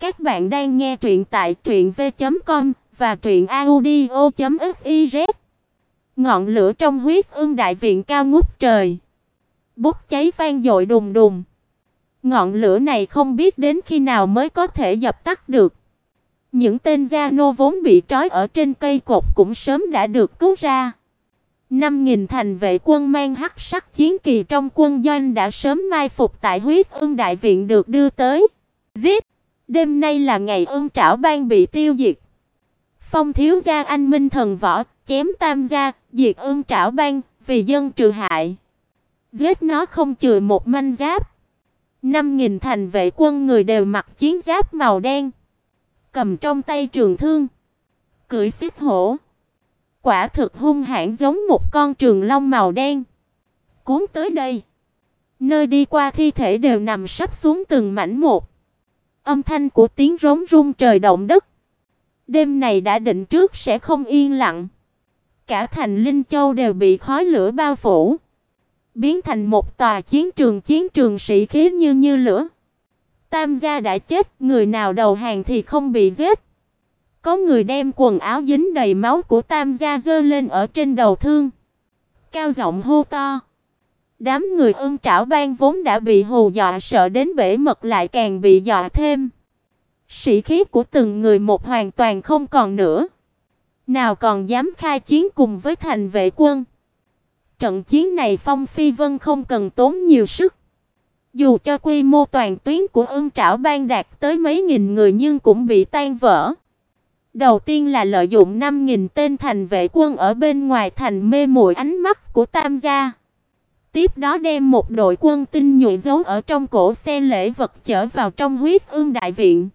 Các bạn đang nghe truyện tại truyệnv.com và truyệnaudio.fiz. Ngọn lửa trong huyết ương đại viện cao ngút trời, bốc cháy vang dội đùng đùng. Ngọn lửa này không biết đến khi nào mới có thể dập tắt được. Những tên gia nô vốn bị trói ở trên cây cột cũng sớm đã được cứu ra. Năm nghìn thành vệ quân mang hắc sắc chiến kỳ trong quân doanh đã sớm mai phục tại huyết ương đại viện được đưa tới. Giết! Đêm nay là ngày ơn trảo ban bị tiêu diệt. Phong thiếu gia anh minh thần võ, chém tam gia, diệt ơn trảo ban, vì dân trừ hại. Giết nó không chừa một manh giáp. Năm nghìn thành vệ quân người đều mặc chiến giáp màu đen, cầm trong tay trường thương, cưỡi xích hổ. Quả thực hung hãn giống một con trường long màu đen. Cuốn tới đây, nơi đi qua thi thể đều nằm sắp xuống từng mảnh một. Âm thanh của tiếng rống rung trời động đất. Đêm này đã định trước sẽ không yên lặng. Cả thành Linh Châu đều bị khói lửa bao phủ, biến thành một tòa chiến trường chiến trường sĩ khí như như lửa. Tam gia đã chết, người nào đầu hàng thì không bị giết. Có người đem quần áo dính đầy máu của Tam gia giơ lên ở trên đầu thương, cao giọng hô to. Đám người ưng trảo ban vốn đã bị hù dọa, sợ đến bể mật lại càng bị dọa thêm. Sĩ khí của từng người một hoàn toàn không còn nữa. Nào còn dám khai chiến cùng với thành vệ quân. Trận chiến này Phong Phi Vân không cần tốn nhiều sức. Dù cho quy mô toàn tuyến của ưng trảo ban đạt tới mấy nghìn người nhưng cũng bị tan vỡ. Đầu tiên là lợi dụng 5000 tên thành vệ quân ở bên ngoài thành mê muội ánh mắt của Tam gia. Tiếp đó đem một đội quân tinh nhuệ giấu ở trong cổ xe lễ vật chở vào trong huyết ương đại viện.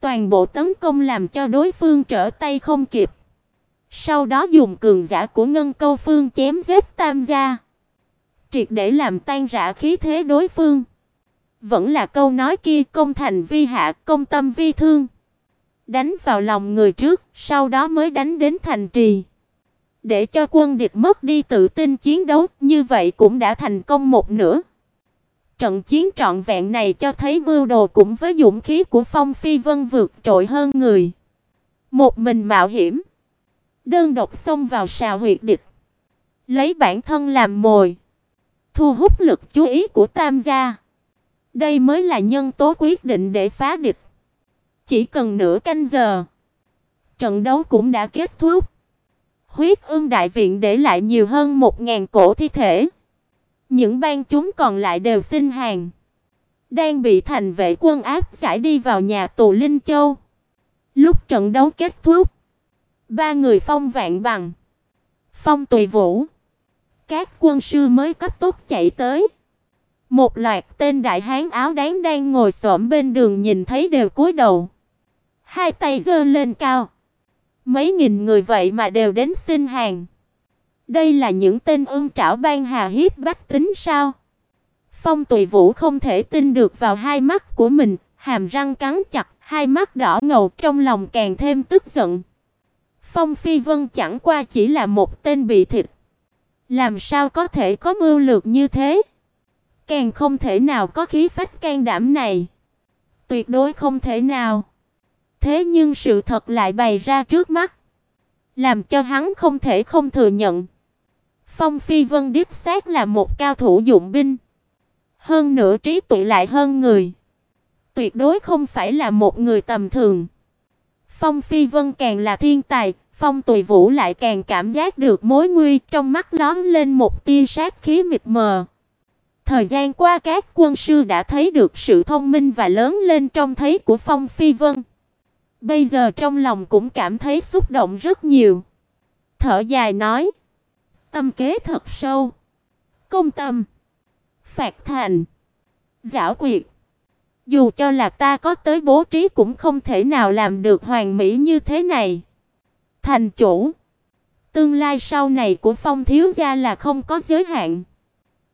Toàn bộ tấn công làm cho đối phương trở tay không kịp. Sau đó dùng cường giả của Ngân Câu Phương chém giết Tam gia, triệt để làm tan rã khí thế đối phương. Vẫn là câu nói kia, công thành vi hạ, công tâm vi thương. Đánh vào lòng người trước, sau đó mới đánh đến thành trì để cho quân địch mất đi tự tin chiến đấu, như vậy cũng đã thành công một nửa. Trận chiến trọn vẹn này cho thấy mưu đồ cũng với dũng khí của Phong Phi Vân vượt trội hơn người. Một mình mạo hiểm, đơn độc xông vào sào huyệt địch, lấy bản thân làm mồi, thu hút lực chú ý của Tam gia. Đây mới là nhân tố quyết định để phá địch. Chỉ cần nửa canh giờ, trận đấu cũng đã kết thúc. Huyết Ưng đại viện để lại nhiều hơn một ngàn cổ thi thể. Những bang chúng còn lại đều xin hàng, đang bị thành vệ quân áp giải đi vào nhà tù Linh Châu. Lúc trận đấu kết thúc, ba người Phong Vạn Bằng, Phong Tùy Vũ, các quân sư mới cấp tốc chạy tới. Một loạt tên đại hán áo đáng đang ngồi xổm bên đường nhìn thấy đều cúi đầu, hai tay giơ lên cao. Mấy nghìn người vậy mà đều đến xin hàng. Đây là những tên ương trảo ban hà hiếp bách tính sao? Phong Tùy Vũ không thể tin được vào hai mắt của mình, hàm răng cắn chặt, hai mắt đỏ ngầu trong lòng càng thêm tức giận. Phong Phi Vân chẳng qua chỉ là một tên bị thịt. Làm sao có thể có mưu lược như thế? Càng không thể nào có khí phách can đảm này. Tuyệt đối không thể nào. Thế nhưng sự thật lại bày ra trước mắt, làm cho hắn không thể không thừa nhận. Phong Phi Vân đích xác là một cao thủ dụng binh, hơn nữa trí tuệ lại hơn người, tuyệt đối không phải là một người tầm thường. Phong Phi Vân càng là thiên tài, Phong Tùy Vũ lại càng cảm giác được mối nguy, trong mắt lóe lên một tia sát khí mịt mờ. Thời gian qua các quân sư đã thấy được sự thông minh và lớn lên trong thấy của Phong Phi Vân. Bây giờ trong lòng cũng cảm thấy xúc động rất nhiều. Thở dài nói: "Tâm kế thật sâu, công tâm, phạt thành, giảo quyệt, dù cho là ta có tới bố trí cũng không thể nào làm được hoàn mỹ như thế này." Thành chủ, tương lai sau này của Phong thiếu gia là không có giới hạn.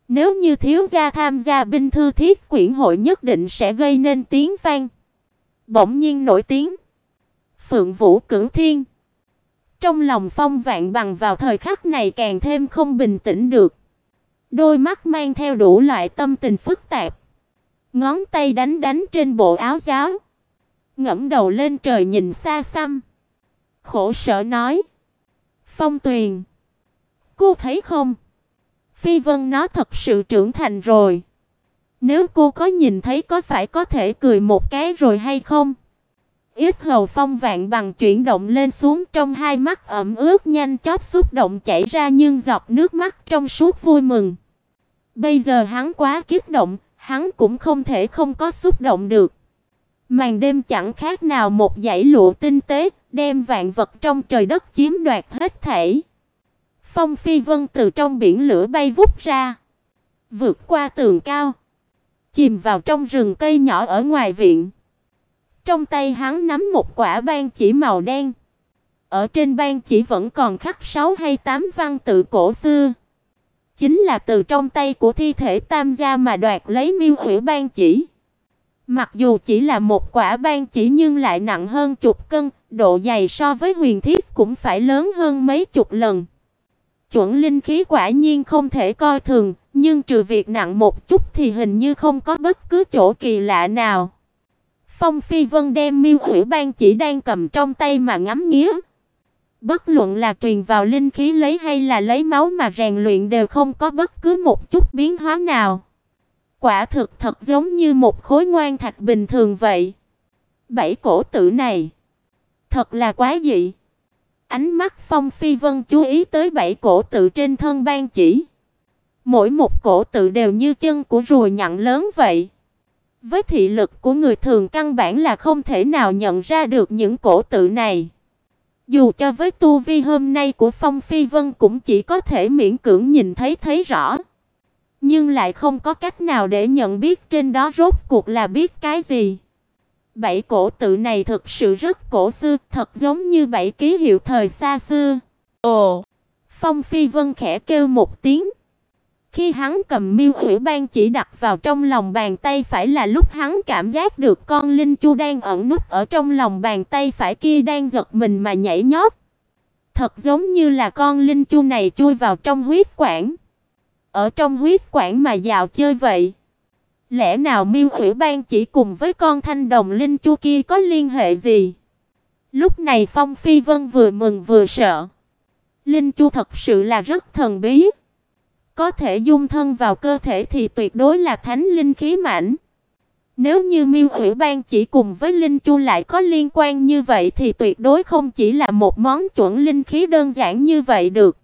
Nếu như thiếu gia tham gia binh thư thiết quyển hội nhất định sẽ gây nên tiếng vang. Bỗng nhiên nổi tiếng. Phượng Vũ Cửu Thiên. Trong lòng Phong Vạn Bằng vào thời khắc này càng thêm không bình tĩnh được. Đôi mắt mang theo đủ loại tâm tình phức tạp. Ngón tay đánh đánh trên bộ áo giáo. ngẩng đầu lên trời nhìn xa xăm, khổ sở nói: "Phong Tuyền, cô thấy không? Phi Vân nó thật sự trưởng thành rồi. Nếu cô có nhìn thấy có phải có thể cười một cái rồi hay không?" Ít hầu phong vạn bằng chuyển động lên xuống trong hai mắt ẩm ướt nhanh chóp xúc động chảy ra nhưng giọt nước mắt trong suốt vui mừng. Bây giờ hắn quá kích động, hắn cũng không thể không có xúc động được. Màn đêm chẳng khác nào một dãy lụa tinh tế, đem vạn vật trong trời đất chiếm đoạt hết thảy. Phong Phi Vân từ trong biển lửa bay vút ra, vượt qua tường cao, chìm vào trong rừng cây nhỏ ở ngoài viện. Trong tay hắn nắm một quả ban chỉ màu đen. Ở trên ban chỉ vẫn còn khắc 6 hay 8 văn tự cổ xưa. Chính là từ trong tay của thi thể Tam gia mà đoạt lấy Miêu Hủy ban chỉ. Mặc dù chỉ là một quả ban chỉ nhưng lại nặng hơn chục cân, độ dày so với huyền thiết cũng phải lớn hơn mấy chục lần. Chuẩn linh khí quả nhiên không thể coi thường, nhưng trừ việc nặng một chút thì hình như không có bất cứ chỗ kỳ lạ nào. Phong Phi Vân đem Miêu Hủy Ban chỉ đang cầm trong tay mà ngắm nghía. Bất luận là truyền vào linh khí lấy hay là lấy máu mà rèn luyện đều không có bất cứ một chút biến hóa nào. Quả thực thật giống như một khối ngoan thạch bình thường vậy. Bảy cổ tử này, thật là quá dị. Ánh mắt Phong Phi Vân chú ý tới bảy cổ tự trên thân ban chỉ. Mỗi một cổ tự đều như chân của rùa nhặng lớn vậy. Với thị lực của người thường căn bản là không thể nào nhận ra được những cổ tự này. Dù cho với tu vi hôm nay của Phong Phi Vân cũng chỉ có thể miễn cưỡng nhìn thấy thấy rõ, nhưng lại không có cách nào để nhận biết trên đó rốt cuộc là biết cái gì. Bảy cổ tự này thực sự rất cổ xưa, thật giống như bảy ký hiệu thời xa xưa. Ồ, Phong Phi Vân khẽ kêu một tiếng. Khi hắn cầm miêu hủy ban chỉ đặt vào trong lòng bàn tay phải là lúc hắn cảm giác được con linh chu đang ẩn núp ở trong lòng bàn tay phải kia đang giật mình mà nhảy nhót. Thật giống như là con linh chu này chui vào trong huyết quản. Ở trong huyết quản mà dạo chơi vậy. Lẽ nào miêu hủy ban chỉ cùng với con thanh đồng linh chu kia có liên hệ gì? Lúc này Phong Phi Vân vừa mừng vừa sợ. Linh chu thật sự là rất thần bí. Có thể dung thân vào cơ thể thì tuyệt đối là thánh linh khí mãnh. Nếu như Miêu Hủy Ban chỉ cùng với Linh Chu lại có liên quan như vậy thì tuyệt đối không chỉ là một món chuẩn linh khí đơn giản như vậy được.